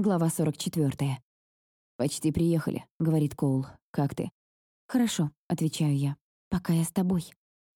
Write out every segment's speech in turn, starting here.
Глава 44. «Почти приехали», — говорит Коул. «Как ты?» «Хорошо», — отвечаю я. «Пока я с тобой».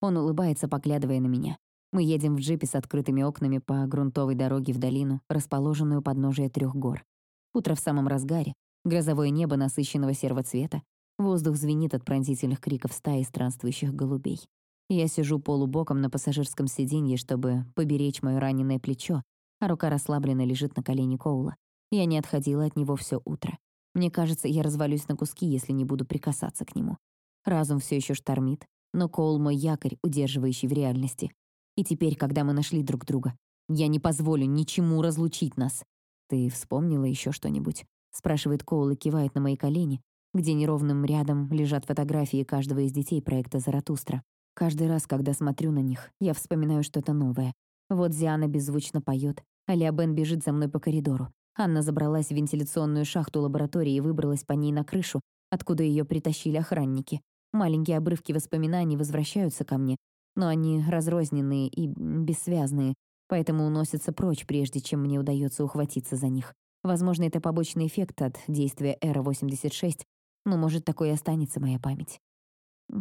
Он улыбается, поглядывая на меня. Мы едем в джипе с открытыми окнами по грунтовой дороге в долину, расположенную под подножия трех гор. Утро в самом разгаре, грозовое небо насыщенного серого цвета, воздух звенит от пронзительных криков стаи странствующих голубей. Я сижу полубоком на пассажирском сиденье, чтобы поберечь моё раненое плечо, а рука расслабленно лежит на колене Коула. Я не отходила от него все утро. Мне кажется, я развалюсь на куски, если не буду прикасаться к нему. Разум все еще штормит, но Коул — мой якорь, удерживающий в реальности. И теперь, когда мы нашли друг друга, я не позволю ничему разлучить нас. «Ты вспомнила еще что-нибудь?» — спрашивает Коул и кивает на мои колени, где неровным рядом лежат фотографии каждого из детей проекта «Заратустра». Каждый раз, когда смотрю на них, я вспоминаю что-то новое. Вот Зиана беззвучно поет, а Леобен бежит за мной по коридору. Анна забралась в вентиляционную шахту лаборатории и выбралась по ней на крышу, откуда ее притащили охранники. Маленькие обрывки воспоминаний возвращаются ко мне, но они разрозненные и бессвязные, поэтому уносятся прочь, прежде чем мне удается ухватиться за них. Возможно, это побочный эффект от действия Эра-86, но, может, такой и останется моя память.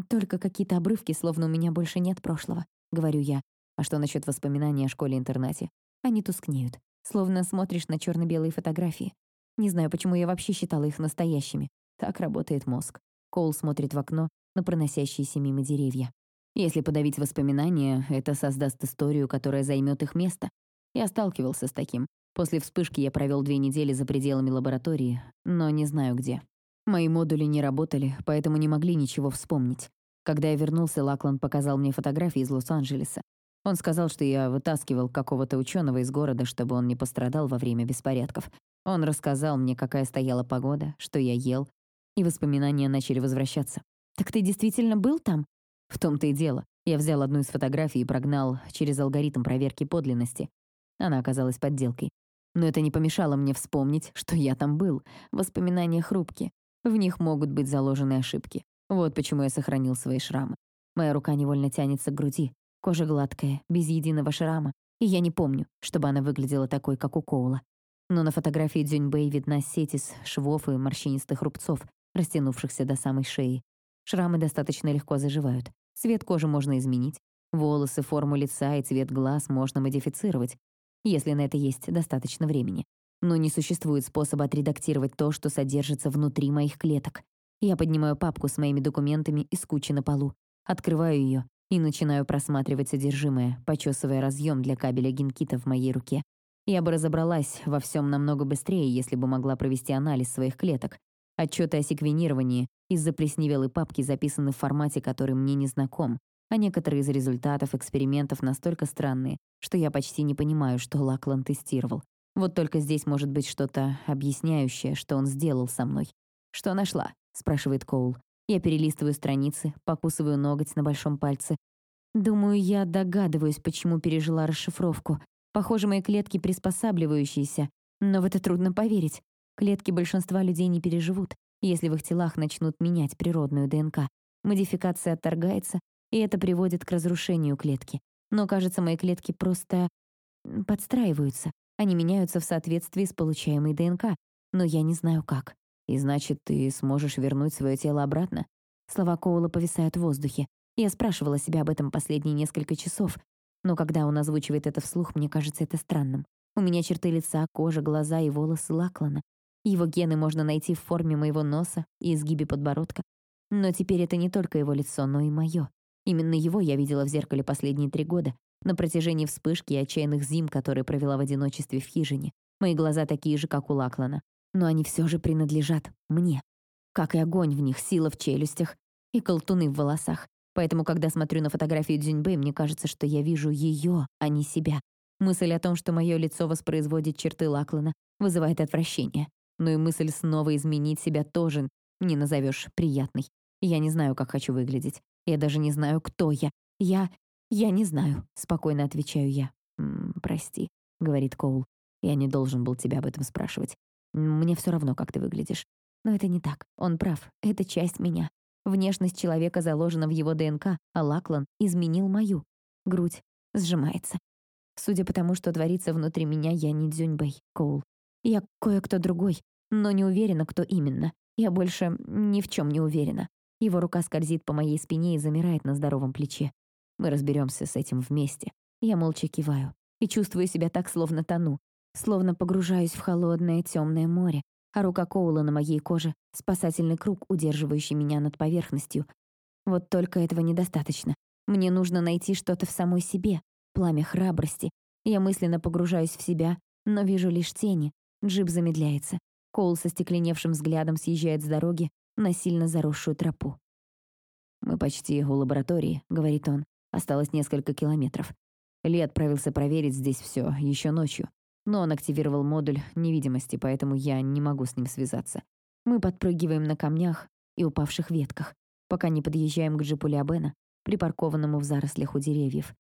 «Только какие-то обрывки, словно у меня больше нет прошлого», — говорю я. А что насчет воспоминаний о школе-интернате? Они тускнеют. Словно смотришь на черно белые фотографии. Не знаю, почему я вообще считала их настоящими. Так работает мозг. Коул смотрит в окно на проносящиеся мимо деревья. Если подавить воспоминания, это создаст историю, которая займет их место. Я сталкивался с таким. После вспышки я провел две недели за пределами лаборатории, но не знаю где. Мои модули не работали, поэтому не могли ничего вспомнить. Когда я вернулся, Лакланд показал мне фотографии из Лос-Анджелеса. Он сказал, что я вытаскивал какого-то ученого из города, чтобы он не пострадал во время беспорядков. Он рассказал мне, какая стояла погода, что я ел, и воспоминания начали возвращаться. «Так ты действительно был там?» В том-то и дело. Я взял одну из фотографий и прогнал через алгоритм проверки подлинности. Она оказалась подделкой. Но это не помешало мне вспомнить, что я там был. Воспоминания хрупкие. В них могут быть заложены ошибки. Вот почему я сохранил свои шрамы. Моя рука невольно тянется к груди, Кожа гладкая, без единого шрама, и я не помню, чтобы она выглядела такой, как у Коула. Но на фотографии Дзюньбэй видна сеть из швов и морщинистых рубцов, растянувшихся до самой шеи. Шрамы достаточно легко заживают. Цвет кожи можно изменить. Волосы, форму лица и цвет глаз можно модифицировать, если на это есть достаточно времени. Но не существует способа отредактировать то, что содержится внутри моих клеток. Я поднимаю папку с моими документами из кучи на полу, открываю ее и начинаю просматривать содержимое, почесывая разъем для кабеля генкита в моей руке. Я бы разобралась во всем намного быстрее, если бы могла провести анализ своих клеток. Отчеты о секвенировании из заплесневелой папки записаны в формате, который мне не знаком, а некоторые из результатов экспериментов настолько странные, что я почти не понимаю, что Лаклан тестировал. Вот только здесь может быть что-то объясняющее, что он сделал со мной. «Что нашла?» — спрашивает Коул. Я перелистываю страницы, покусываю ноготь на большом пальце. Думаю, я догадываюсь, почему пережила расшифровку. Похоже, мои клетки приспосабливающиеся, но в это трудно поверить. Клетки большинства людей не переживут, если в их телах начнут менять природную ДНК. Модификация отторгается, и это приводит к разрушению клетки. Но, кажется, мои клетки просто подстраиваются. Они меняются в соответствии с получаемой ДНК, но я не знаю как. И значит, ты сможешь вернуть свое тело обратно? Слова Коула повисают в воздухе. Я спрашивала себя об этом последние несколько часов, но когда он озвучивает это вслух, мне кажется это странным. У меня черты лица, кожа, глаза и волосы Лаклана. Его гены можно найти в форме моего носа и изгибе подбородка. Но теперь это не только его лицо, но и мое. Именно его я видела в зеркале последние три года, на протяжении вспышки и отчаянных зим, которые провела в одиночестве в хижине. Мои глаза такие же, как у Лаклана но они все же принадлежат мне. Как и огонь в них, сила в челюстях и колтуны в волосах. Поэтому, когда смотрю на фотографию Дзюньбэй, мне кажется, что я вижу ее, а не себя. Мысль о том, что мое лицо воспроизводит черты Лаклана, вызывает отвращение. Но и мысль снова изменить себя тоже не назовешь приятной. Я не знаю, как хочу выглядеть. Я даже не знаю, кто я. Я... я не знаю, спокойно отвечаю я. «М -м, «Прости», — говорит Коул. «Я не должен был тебя об этом спрашивать. Мне все равно, как ты выглядишь. Но это не так. Он прав. Это часть меня. Внешность человека заложена в его ДНК, а Лаклан изменил мою. Грудь сжимается. Судя по тому, что творится внутри меня, я не Дзюньбэй, Коул. Я кое-кто другой, но не уверена, кто именно. Я больше ни в чем не уверена. Его рука скользит по моей спине и замирает на здоровом плече. Мы разберемся с этим вместе. Я молча киваю и чувствую себя так, словно тону, словно погружаюсь в холодное темное море, а рука Коула на моей коже — спасательный круг, удерживающий меня над поверхностью. Вот только этого недостаточно. Мне нужно найти что-то в самой себе, пламя храбрости. Я мысленно погружаюсь в себя, но вижу лишь тени. Джип замедляется. Коул со стекленевшим взглядом съезжает с дороги на сильно заросшую тропу. «Мы почти у лаборатории», — говорит он. «Осталось несколько километров. Ли отправился проверить здесь все еще ночью. Но он активировал модуль невидимости, поэтому я не могу с ним связаться. Мы подпрыгиваем на камнях и упавших ветках, пока не подъезжаем к джипу Лиабена, припаркованному в зарослях у деревьев.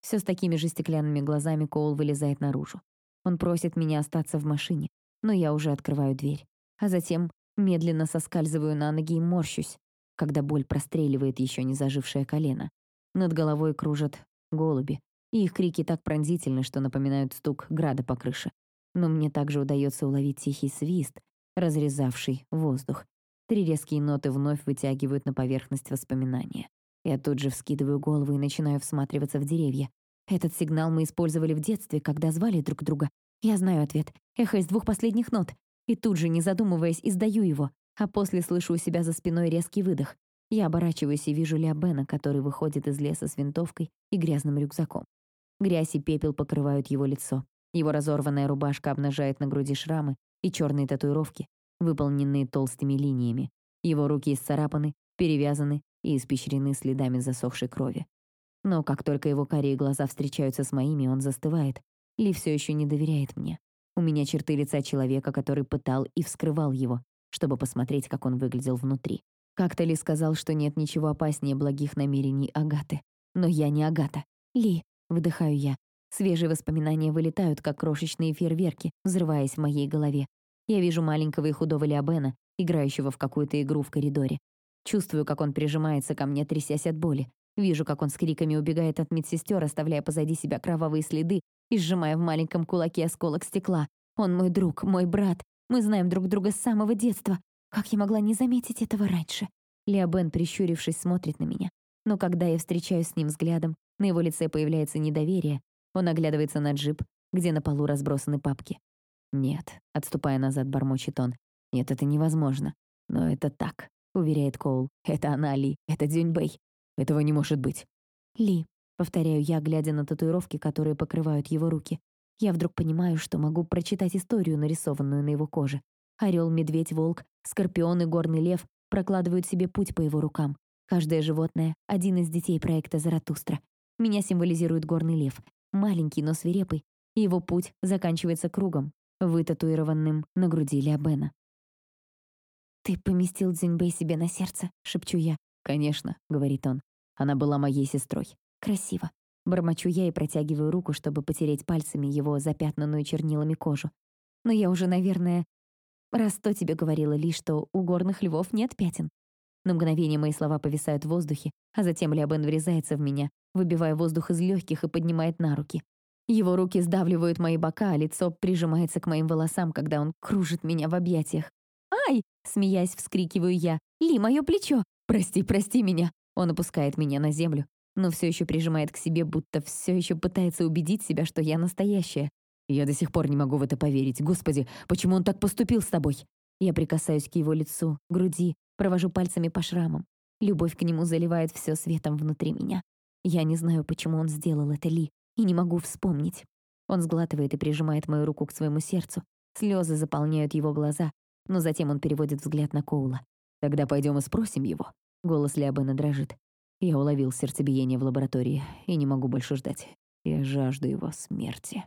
Все с такими же стеклянными глазами Коул вылезает наружу. Он просит меня остаться в машине, но я уже открываю дверь. А затем медленно соскальзываю на ноги и морщусь, когда боль простреливает еще не зажившее колено. Над головой кружат голуби, их крики так пронзительны, что напоминают стук града по крыше. Но мне также удается уловить тихий свист, разрезавший воздух. Три резкие ноты вновь вытягивают на поверхность воспоминания. Я тут же вскидываю голову и начинаю всматриваться в деревья. Этот сигнал мы использовали в детстве, когда звали друг друга. Я знаю ответ. Эхо из двух последних нот. И тут же, не задумываясь, издаю его, а после слышу у себя за спиной резкий выдох. Я оборачиваюсь и вижу Леобена, который выходит из леса с винтовкой и грязным рюкзаком. Грязь и пепел покрывают его лицо. Его разорванная рубашка обнажает на груди шрамы и черные татуировки, выполненные толстыми линиями. Его руки исцарапаны, перевязаны и испещрены следами засохшей крови. Но как только его карие глаза встречаются с моими, он застывает. Ли все еще не доверяет мне. У меня черты лица человека, который пытал и вскрывал его, чтобы посмотреть, как он выглядел внутри. Как-то Ли сказал, что нет ничего опаснее благих намерений Агаты. Но я не Агата. Ли, Вдыхаю я. Свежие воспоминания вылетают, как крошечные фейерверки, взрываясь в моей голове. Я вижу маленького и худого Лиабена, играющего в какую-то игру в коридоре. Чувствую, как он прижимается ко мне, трясясь от боли. Вижу, как он с криками убегает от медсестер, оставляя позади себя кровавые следы и сжимая в маленьком кулаке осколок стекла. Он мой друг, мой брат. Мы знаем друг друга с самого детства. Как я могла не заметить этого раньше? Леобен, прищурившись, смотрит на меня. Но когда я встречаюсь с ним взглядом, на его лице появляется недоверие. Он оглядывается на джип, где на полу разбросаны папки. «Нет», — отступая назад, бормочет он. «Нет, это невозможно. Но это так», — уверяет Коул. «Это она, Ли. Это Дзюньбэй. Этого не может быть». «Ли», — повторяю я, глядя на татуировки, которые покрывают его руки. Я вдруг понимаю, что могу прочитать историю, нарисованную на его коже. Орел, медведь, волк, скорпион и горный лев прокладывают себе путь по его рукам. Каждое животное — один из детей проекта «Заратустра». Меня символизирует горный лев, маленький, но свирепый. Его путь заканчивается кругом, вытатуированным на груди Лиабена. «Ты поместил Дзиньбэй себе на сердце?» — шепчу я. «Конечно», — говорит он. «Она была моей сестрой». «Красиво». Бормочу я и протягиваю руку, чтобы потереть пальцами его запятнанную чернилами кожу. Но я уже, наверное, раз то тебе говорила Ли, что у горных львов нет пятен. На мгновение мои слова повисают в воздухе, а затем Лиабен врезается в меня, выбивая воздух из легких и поднимает на руки. Его руки сдавливают мои бока, а лицо прижимается к моим волосам, когда он кружит меня в объятиях. «Ай!» — смеясь, вскрикиваю я. «Ли, мое плечо! Прости, прости меня!» Он опускает меня на землю, но все еще прижимает к себе, будто все еще пытается убедить себя, что я настоящая. Я до сих пор не могу в это поверить. Господи, почему он так поступил с тобой? Я прикасаюсь к его лицу, груди, Провожу пальцами по шрамам. Любовь к нему заливает все светом внутри меня. Я не знаю, почему он сделал это Ли, и не могу вспомнить. Он сглатывает и прижимает мою руку к своему сердцу. Слезы заполняют его глаза, но затем он переводит взгляд на Коула. «Тогда пойдем и спросим его». Голос Лиабена дрожит. Я уловил сердцебиение в лаборатории и не могу больше ждать. Я жажду его смерти.